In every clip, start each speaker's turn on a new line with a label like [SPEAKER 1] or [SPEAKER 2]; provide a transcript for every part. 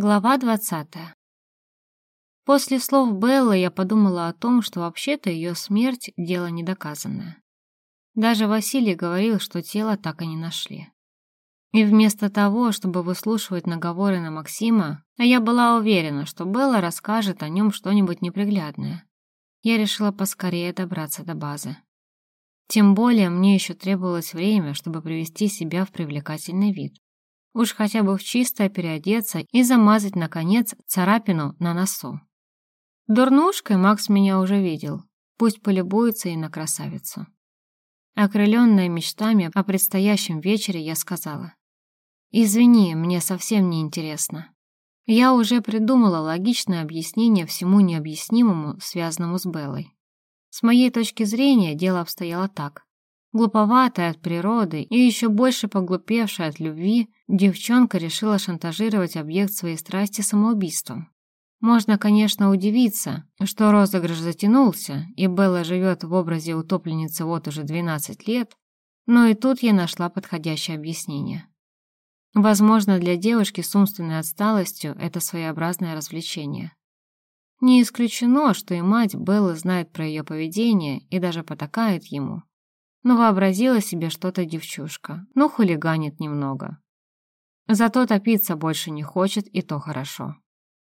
[SPEAKER 1] Глава двадцатая. После слов Беллы я подумала о том, что вообще-то ее смерть – дело недоказанное. Даже Василий говорил, что тело так и не нашли. И вместо того, чтобы выслушивать наговоры на Максима, а я была уверена, что Белла расскажет о нем что-нибудь неприглядное, я решила поскорее добраться до базы. Тем более мне еще требовалось время, чтобы привести себя в привлекательный вид. Уж хотя бы в чистое переодеться и замазать, наконец, царапину на носу. Дурнушкой Макс меня уже видел. Пусть полюбуется и на красавицу. Окрыленная мечтами о предстоящем вечере, я сказала. «Извини, мне совсем не интересно. Я уже придумала логичное объяснение всему необъяснимому, связанному с Беллой. С моей точки зрения дело обстояло так. Глуповатая от природы и еще больше поглупевшая от любви, девчонка решила шантажировать объект своей страсти самоубийством. Можно, конечно, удивиться, что розыгрыш затянулся, и Белла живет в образе утопленницы вот уже 12 лет, но и тут я нашла подходящее объяснение. Возможно, для девушки с умственной отсталостью это своеобразное развлечение. Не исключено, что и мать Беллы знает про ее поведение и даже потакает ему но вообразила себе что-то девчушка, ну хулиганит немного. Зато топиться больше не хочет, и то хорошо.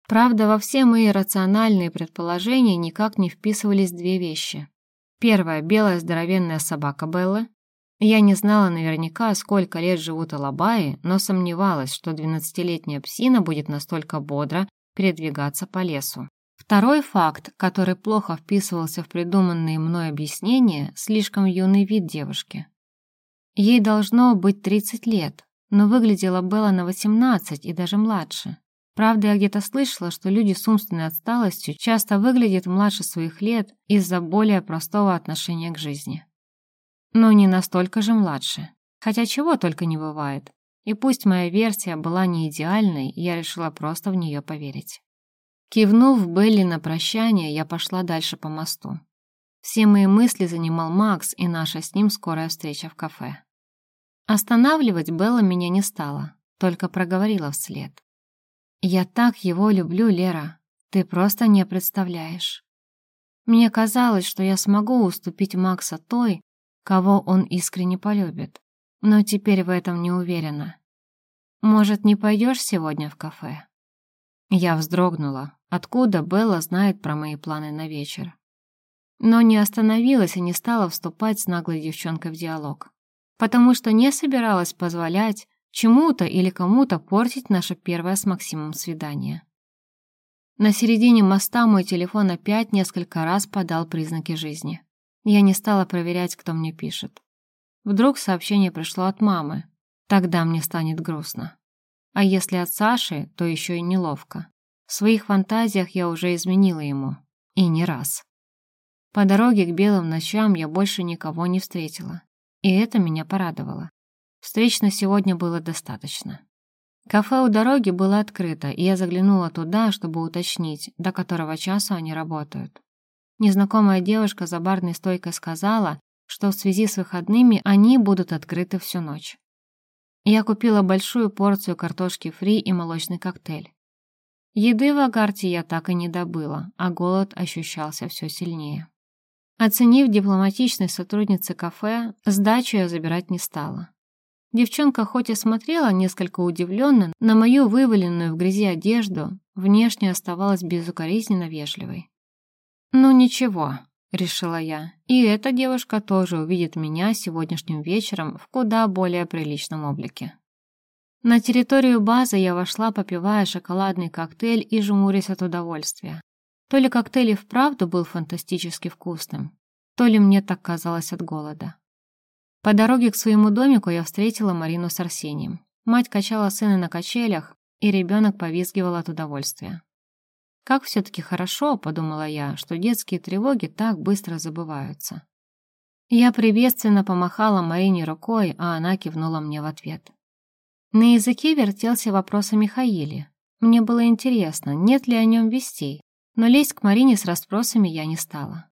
[SPEAKER 1] Правда, во все мои рациональные предположения никак не вписывались две вещи. Первая – белая здоровенная собака Беллы. Я не знала наверняка, сколько лет живут алабаи, но сомневалась, что двенадцатилетняя псина будет настолько бодро передвигаться по лесу. Второй факт, который плохо вписывался в придуманные мной объяснения, слишком юный вид девушки. Ей должно быть 30 лет, но выглядела Белла на 18 и даже младше. Правда, я где-то слышала, что люди с умственной отсталостью часто выглядят младше своих лет из-за более простого отношения к жизни. Но не настолько же младше. Хотя чего только не бывает. И пусть моя версия была не идеальной, я решила просто в нее поверить. Кивнув Белли на прощание, я пошла дальше по мосту. Все мои мысли занимал Макс и наша с ним скорая встреча в кафе. Останавливать Белла меня не стала, только проговорила вслед. «Я так его люблю, Лера, ты просто не представляешь. Мне казалось, что я смогу уступить Макса той, кого он искренне полюбит, но теперь в этом не уверена. Может, не пойдешь сегодня в кафе?» Я вздрогнула, Откуда Белла знает про мои планы на вечер? Но не остановилась и не стала вступать с наглой девчонкой в диалог. Потому что не собиралась позволять чему-то или кому-то портить наше первое с Максимом свидание. На середине моста мой телефон опять несколько раз подал признаки жизни. Я не стала проверять, кто мне пишет. Вдруг сообщение пришло от мамы. Тогда мне станет грустно. А если от Саши, то еще и неловко. В своих фантазиях я уже изменила ему. И не раз. По дороге к белым ночам я больше никого не встретила. И это меня порадовало. Встреч на сегодня было достаточно. Кафе у дороги было открыто, и я заглянула туда, чтобы уточнить, до которого часа они работают. Незнакомая девушка за барной стойкой сказала, что в связи с выходными они будут открыты всю ночь. Я купила большую порцию картошки фри и молочный коктейль. Еды в Агарте я так и не добыла, а голод ощущался все сильнее. Оценив дипломатичность сотрудницы кафе, сдачу я забирать не стала. Девчонка хоть и смотрела несколько удивленно на мою вываленную в грязи одежду, внешне оставалась безукоризненно вежливой. «Ну ничего», — решила я, — «и эта девушка тоже увидит меня сегодняшним вечером в куда более приличном облике». На территорию базы я вошла, попивая шоколадный коктейль и жмурясь от удовольствия. То ли коктейль и вправду был фантастически вкусным, то ли мне так казалось от голода. По дороге к своему домику я встретила Марину с Арсением. Мать качала сына на качелях, и ребенок повизгивал от удовольствия. «Как все-таки хорошо», — подумала я, что детские тревоги так быстро забываются. Я приветственно помахала Марине рукой, а она кивнула мне в ответ. На языке вертелся вопрос о Михаиле. Мне было интересно, нет ли о нем вестей, но лезть к Марине с расспросами я не стала.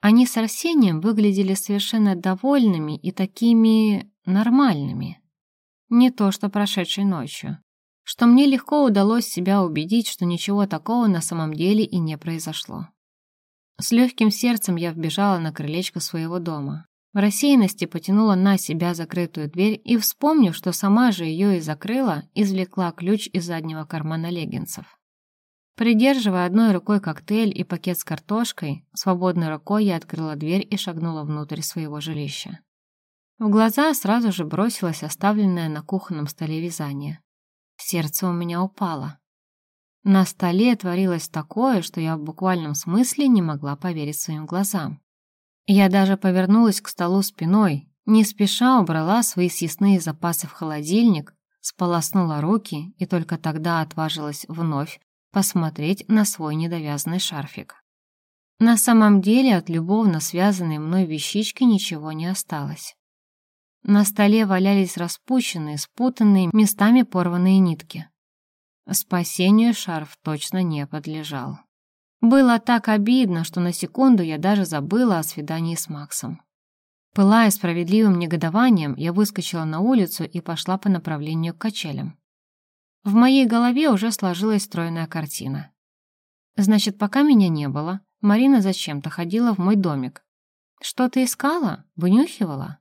[SPEAKER 1] Они с Арсением выглядели совершенно довольными и такими нормальными. Не то, что прошедшей ночью. что мне легко удалось себя убедить, что ничего такого на самом деле и не произошло. С легким сердцем я вбежала на крылечко своего дома. В рассеянности потянула на себя закрытую дверь и, вспомнив, что сама же ее и закрыла, извлекла ключ из заднего кармана леггинсов. Придерживая одной рукой коктейль и пакет с картошкой, свободной рукой я открыла дверь и шагнула внутрь своего жилища. В глаза сразу же бросилось оставленное на кухонном столе вязание. Сердце у меня упало. На столе творилось такое, что я в буквальном смысле не могла поверить своим глазам. Я даже повернулась к столу спиной, не спеша убрала свои съестные запасы в холодильник, сполоснула руки и только тогда отважилась вновь посмотреть на свой недовязанный шарфик. На самом деле от любовно связанной мной вещички ничего не осталось. На столе валялись распущенные, спутанные, местами порванные нитки. Спасению шарф точно не подлежал. Было так обидно, что на секунду я даже забыла о свидании с Максом. Пылая справедливым негодованием, я выскочила на улицу и пошла по направлению к качелям. В моей голове уже сложилась стройная картина. Значит, пока меня не было, Марина зачем-то ходила в мой домик. Что-то искала? Вынюхивала?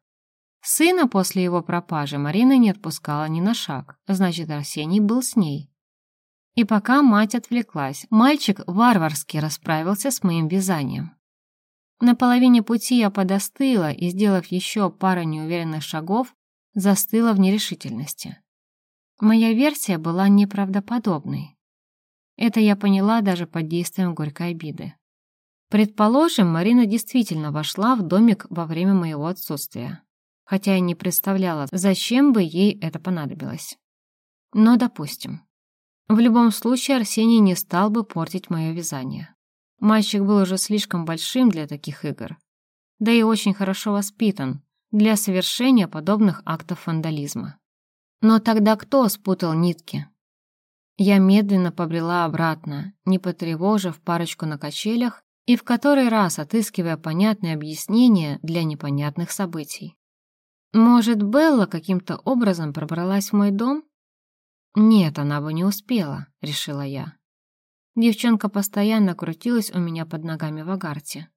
[SPEAKER 1] Сына после его пропажи Марина не отпускала ни на шаг, значит, Арсений был с ней. И пока мать отвлеклась, мальчик варварски расправился с моим вязанием. На половине пути я подостыла и, сделав еще пару неуверенных шагов, застыла в нерешительности. Моя версия была неправдоподобной. Это я поняла даже под действием горькой обиды. Предположим, Марина действительно вошла в домик во время моего отсутствия хотя и не представляла, зачем бы ей это понадобилось. Но допустим. В любом случае Арсений не стал бы портить мое вязание. Мальчик был уже слишком большим для таких игр, да и очень хорошо воспитан для совершения подобных актов вандализма. Но тогда кто спутал нитки? Я медленно побрела обратно, не потревожив парочку на качелях и в который раз отыскивая понятные объяснения для непонятных событий. Может, Белла каким-то образом пробралась в мой дом? Нет, она бы не успела, решила я. Девчонка постоянно крутилась у меня под ногами в агарте.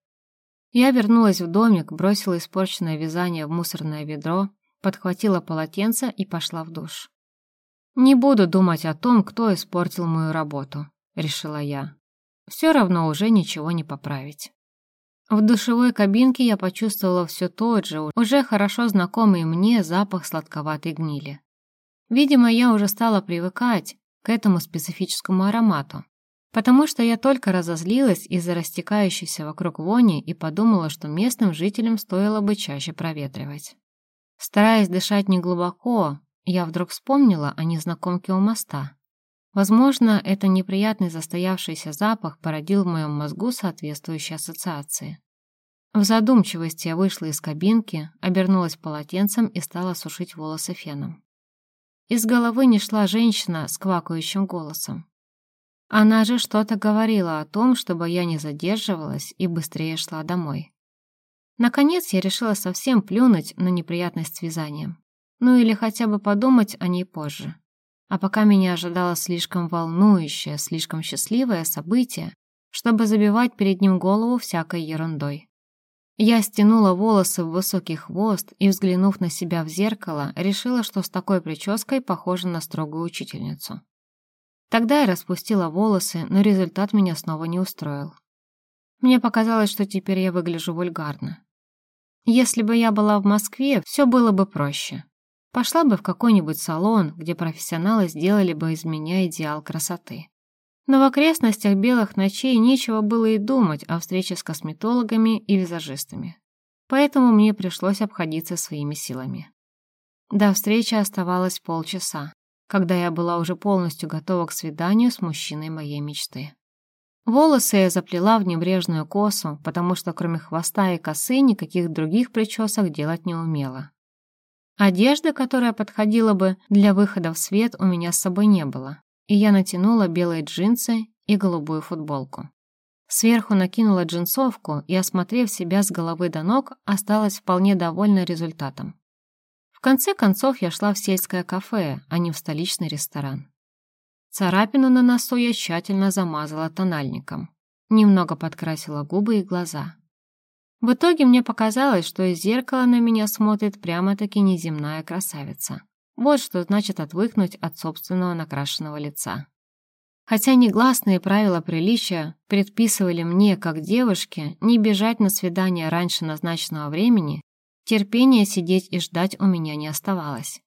[SPEAKER 1] Я вернулась в домик, бросила испорченное вязание в мусорное ведро, подхватила полотенце и пошла в душ. «Не буду думать о том, кто испортил мою работу», — решила я. «Все равно уже ничего не поправить». В душевой кабинке я почувствовала все тот же, уже хорошо знакомый мне запах сладковатой гнили. Видимо, я уже стала привыкать к этому специфическому аромату, потому что я только разозлилась из-за растекающейся вокруг вони и подумала, что местным жителям стоило бы чаще проветривать. Стараясь дышать неглубоко, я вдруг вспомнила о незнакомке у моста. Возможно, это неприятный застоявшийся запах породил в моем мозгу соответствующие ассоциации. В задумчивости я вышла из кабинки, обернулась полотенцем и стала сушить волосы феном. Из головы не шла женщина с квакающим голосом. Она же что-то говорила о том, чтобы я не задерживалась и быстрее шла домой. Наконец я решила совсем плюнуть на неприятность с вязанием. Ну или хотя бы подумать о ней позже. А пока меня ожидало слишком волнующее, слишком счастливое событие, чтобы забивать перед ним голову всякой ерундой. Я стянула волосы в высокий хвост и, взглянув на себя в зеркало, решила, что с такой прической похожа на строгую учительницу. Тогда я распустила волосы, но результат меня снова не устроил. Мне показалось, что теперь я выгляжу вульгарно. Если бы я была в Москве, все было бы проще. Пошла бы в какой-нибудь салон, где профессионалы сделали бы из меня идеал красоты. Но в окрестностях белых ночей нечего было и думать о встрече с косметологами и визажистами. Поэтому мне пришлось обходиться своими силами. До встречи оставалось полчаса, когда я была уже полностью готова к свиданию с мужчиной моей мечты. Волосы я заплела в небрежную косу, потому что кроме хвоста и косы никаких других причесок делать не умела. Одежды, которая подходила бы для выхода в свет, у меня с собой не было, и я натянула белые джинсы и голубую футболку. Сверху накинула джинсовку и, осмотрев себя с головы до ног, осталась вполне довольна результатом. В конце концов я шла в сельское кафе, а не в столичный ресторан. Царапину на носу я тщательно замазала тональником. Немного подкрасила губы и глаза. В итоге мне показалось, что из зеркала на меня смотрит прямо-таки неземная красавица. Вот что значит отвыкнуть от собственного накрашенного лица. Хотя негласные правила приличия предписывали мне, как девушке, не бежать на свидание раньше назначенного времени, терпения сидеть и ждать у меня не оставалось.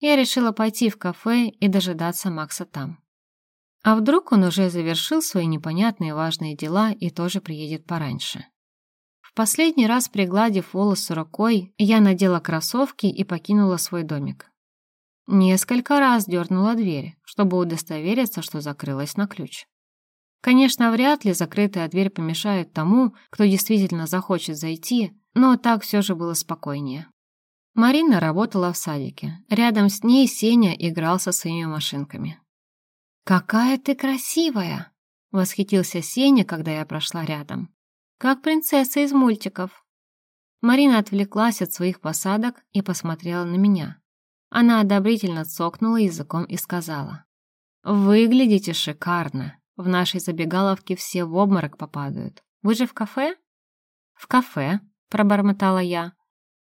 [SPEAKER 1] Я решила пойти в кафе и дожидаться Макса там. А вдруг он уже завершил свои непонятные важные дела и тоже приедет пораньше. В последний раз, пригладив волосы рукой, я надела кроссовки и покинула свой домик. Несколько раз дернула дверь, чтобы удостовериться, что закрылась на ключ. Конечно, вряд ли закрытая дверь помешает тому, кто действительно захочет зайти, но так все же было спокойнее. Марина работала в садике. Рядом с ней Сеня играл со своими машинками. «Какая ты красивая!» — восхитился Сеня, когда я прошла рядом. «Как принцесса из мультиков!» Марина отвлеклась от своих посадок и посмотрела на меня. Она одобрительно цокнула языком и сказала. «Выглядите шикарно. В нашей забегаловке все в обморок попадают. Вы же в кафе?» «В кафе», — пробормотала я.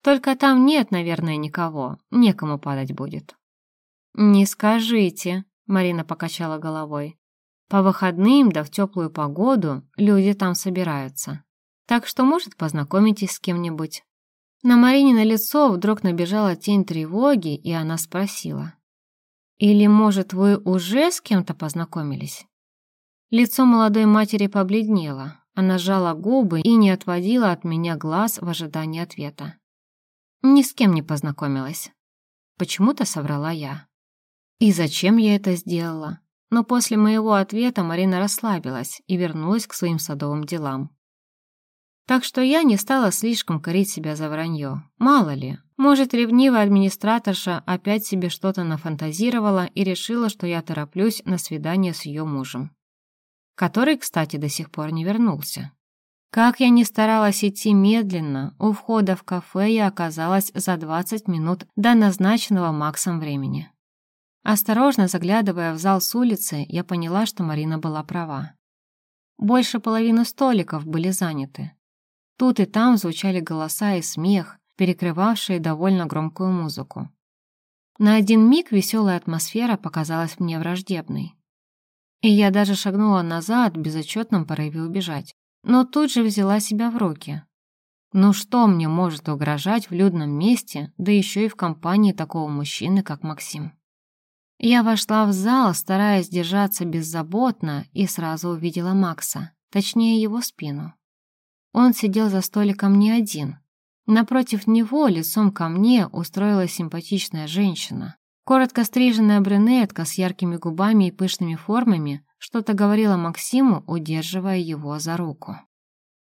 [SPEAKER 1] «Только там нет, наверное, никого. Некому падать будет». «Не скажите», — Марина покачала головой. «По выходным да в теплую погоду люди там собираются. Так что, может, познакомитесь с кем-нибудь. На Марине лицо вдруг набежала тень тревоги, и она спросила. «Или, может, вы уже с кем-то познакомились?» Лицо молодой матери побледнело. Она сжала губы и не отводила от меня глаз в ожидании ответа. «Ни с кем не познакомилась». Почему-то соврала я. И зачем я это сделала? Но после моего ответа Марина расслабилась и вернулась к своим садовым делам. Так что я не стала слишком корить себя за вранье. Мало ли, может, ревнивая администраторша опять себе что-то нафантазировала и решила, что я тороплюсь на свидание с ее мужем. Который, кстати, до сих пор не вернулся. Как я ни старалась идти медленно, у входа в кафе я оказалась за 20 минут до назначенного Максом времени. Осторожно заглядывая в зал с улицы, я поняла, что Марина была права. Больше половины столиков были заняты. Тут и там звучали голоса и смех, перекрывавшие довольно громкую музыку. На один миг веселая атмосфера показалась мне враждебной. И я даже шагнула назад в безотчетном порыве убежать, но тут же взяла себя в руки. Ну что мне может угрожать в людном месте, да еще и в компании такого мужчины, как Максим? Я вошла в зал, стараясь держаться беззаботно, и сразу увидела Макса, точнее его спину. Он сидел за столиком не один. Напротив него, лицом ко мне, устроилась симпатичная женщина. Коротко стриженная брюнетка с яркими губами и пышными формами что-то говорила Максиму, удерживая его за руку.